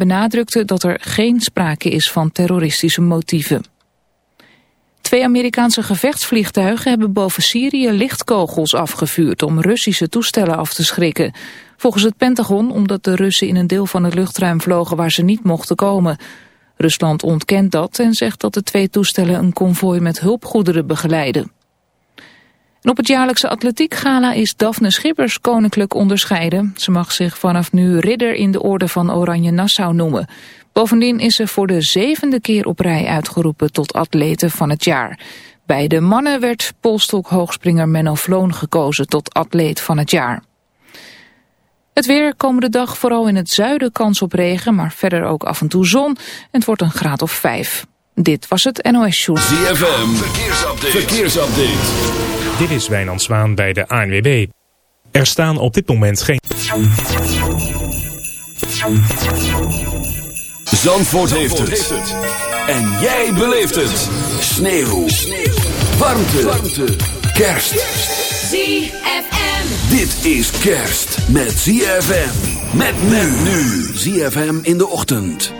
benadrukte dat er geen sprake is van terroristische motieven. Twee Amerikaanse gevechtsvliegtuigen hebben boven Syrië lichtkogels afgevuurd om Russische toestellen af te schrikken. Volgens het Pentagon omdat de Russen in een deel van het luchtruim vlogen waar ze niet mochten komen. Rusland ontkent dat en zegt dat de twee toestellen een konvooi met hulpgoederen begeleiden. Op het jaarlijkse atletiekgala is Daphne Schippers koninklijk onderscheiden. Ze mag zich vanaf nu ridder in de orde van Oranje Nassau noemen. Bovendien is ze voor de zevende keer op rij uitgeroepen tot atlete van het jaar. Bij de mannen werd polstok-hoogspringer Menno Vloon gekozen tot atleet van het jaar. Het weer komende dag vooral in het zuiden kans op regen, maar verder ook af en toe zon. En het wordt een graad of vijf. Dit was het NOS Show. ZFM, verkeersupdate. verkeersupdate. Dit is Wijnand Zwaan bij de ANWB. Er staan op dit moment geen... Zandvoort, heeft, het. En jij beleeft het. Sneeuw. Sneeuw. Warmte. Warmte. Kerst. ZFM. Dit is kerst met ZFM. Met men nu. ZFM in de ochtend.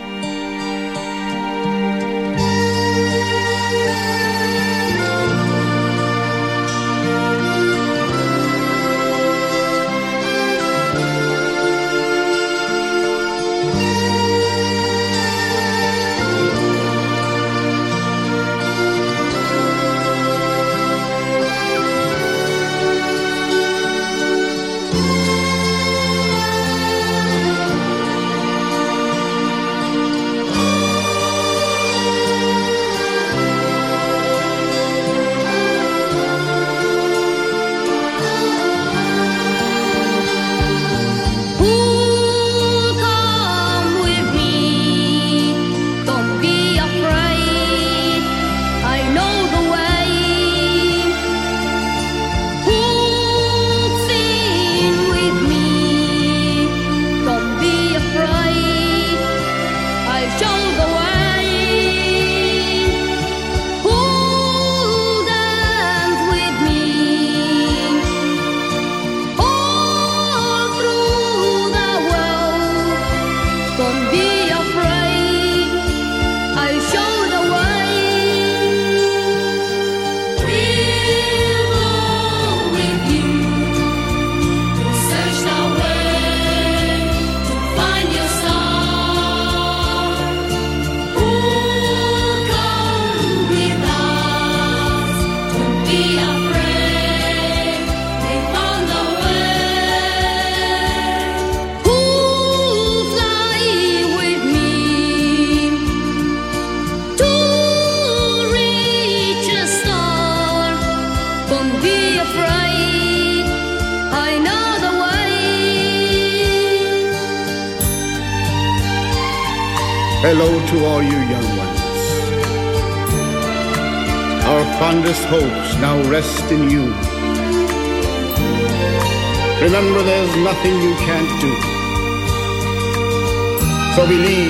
Nothing you can't do. So believe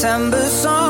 September song.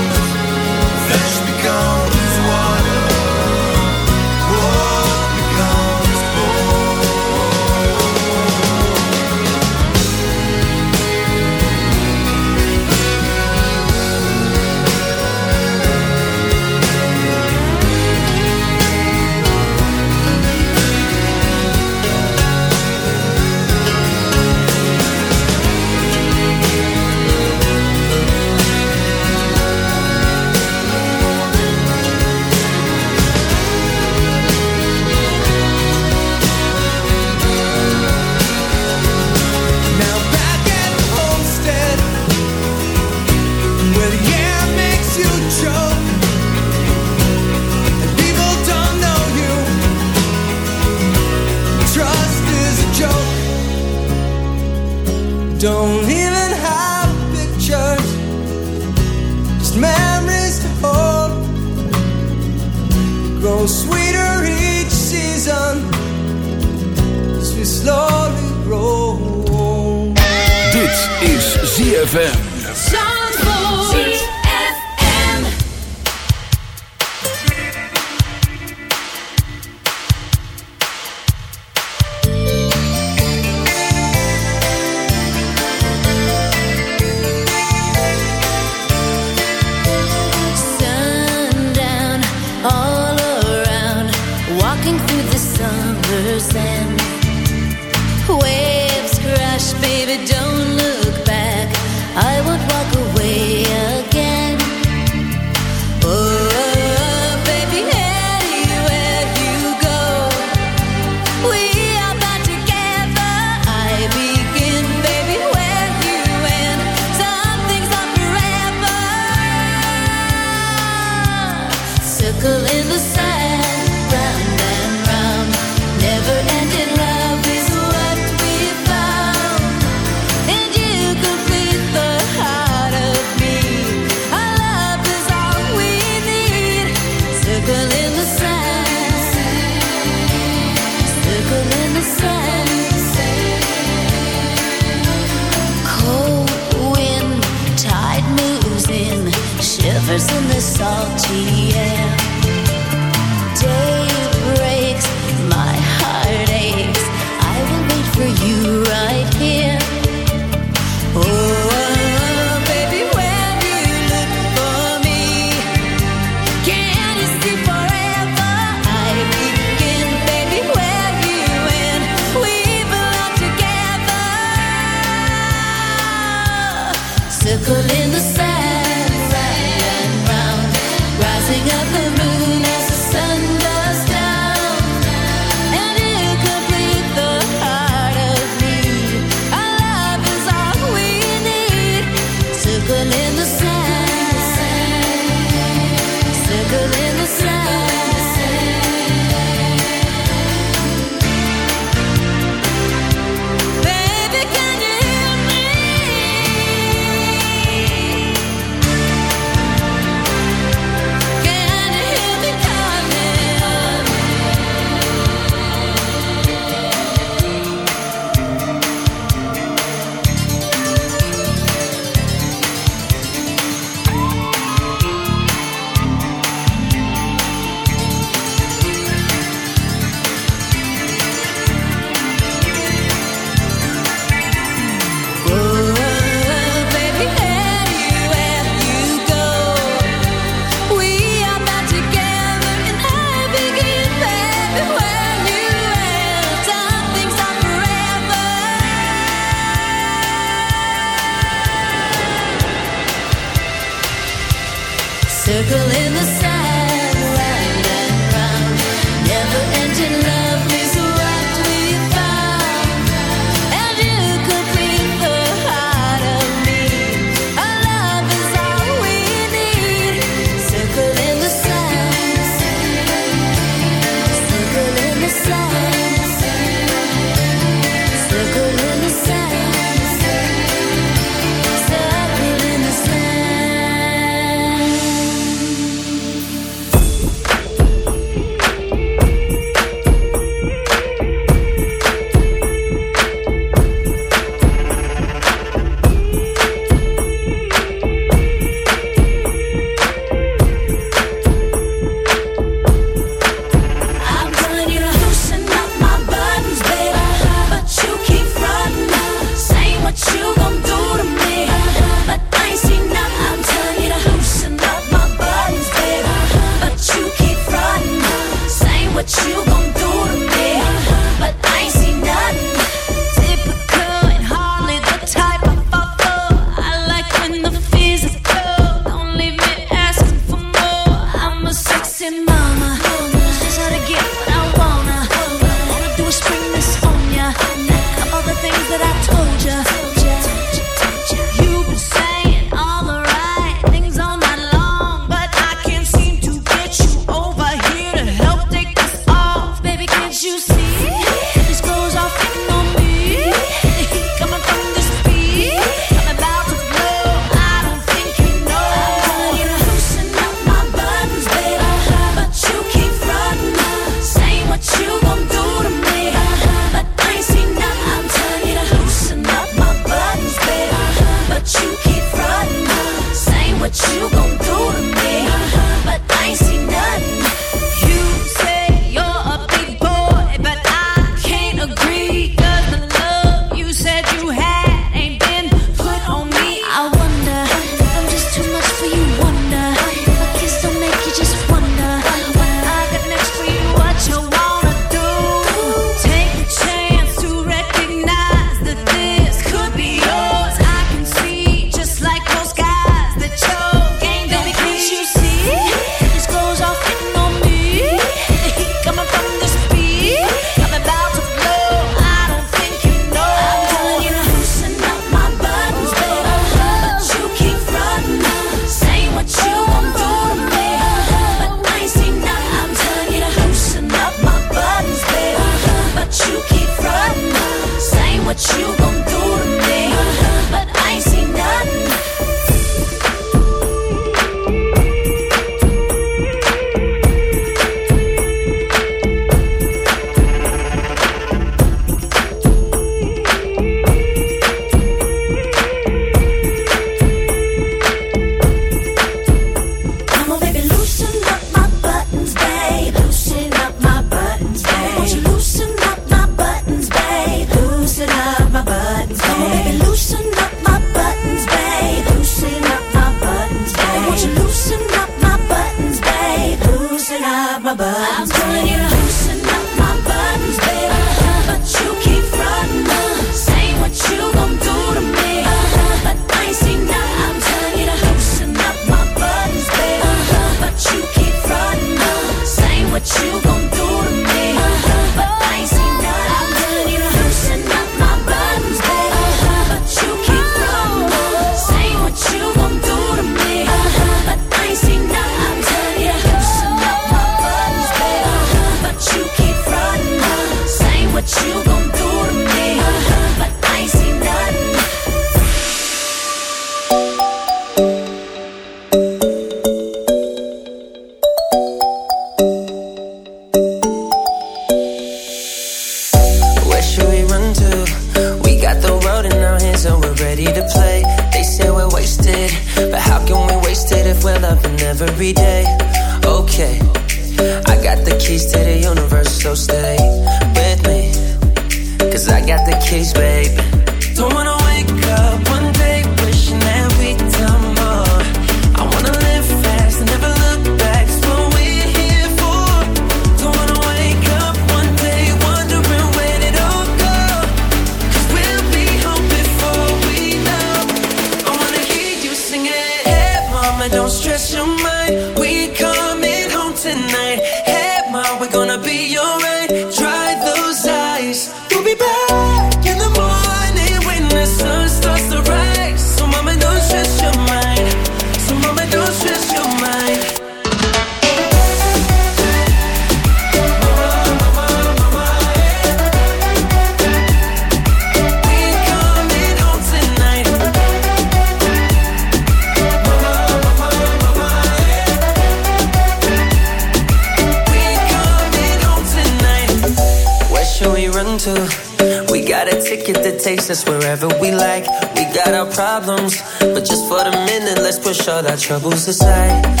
push all our troubles aside.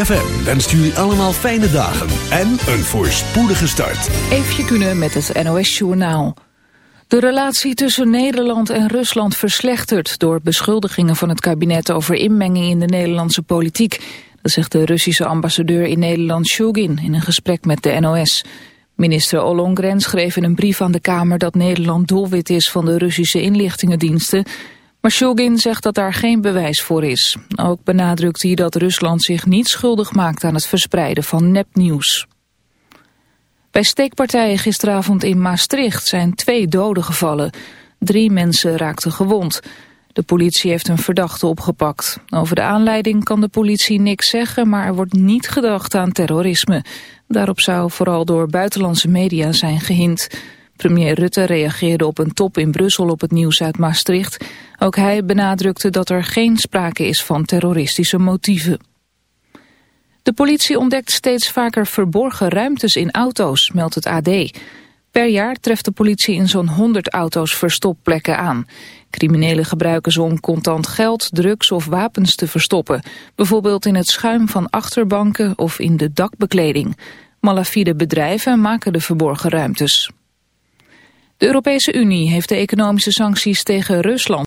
ZFM wenst jullie allemaal fijne dagen en een voorspoedige start. Eefje kunnen met het NOS-journaal. De relatie tussen Nederland en Rusland verslechtert... door beschuldigingen van het kabinet over inmenging in de Nederlandse politiek. Dat zegt de Russische ambassadeur in Nederland Shugin in een gesprek met de NOS. Minister Ollongren schreef in een brief aan de Kamer... dat Nederland doelwit is van de Russische inlichtingendiensten... Maar zegt dat daar geen bewijs voor is. Ook benadrukt hij dat Rusland zich niet schuldig maakt aan het verspreiden van nepnieuws. Bij steekpartijen gisteravond in Maastricht zijn twee doden gevallen. Drie mensen raakten gewond. De politie heeft een verdachte opgepakt. Over de aanleiding kan de politie niks zeggen, maar er wordt niet gedacht aan terrorisme. Daarop zou vooral door buitenlandse media zijn gehind. Premier Rutte reageerde op een top in Brussel op het nieuws uit Maastricht. Ook hij benadrukte dat er geen sprake is van terroristische motieven. De politie ontdekt steeds vaker verborgen ruimtes in auto's, meldt het AD. Per jaar treft de politie in zo'n 100 auto's verstopplekken aan. Criminelen gebruiken ze om contant geld, drugs of wapens te verstoppen. Bijvoorbeeld in het schuim van achterbanken of in de dakbekleding. Malafide bedrijven maken de verborgen ruimtes. De Europese Unie heeft de economische sancties tegen Rusland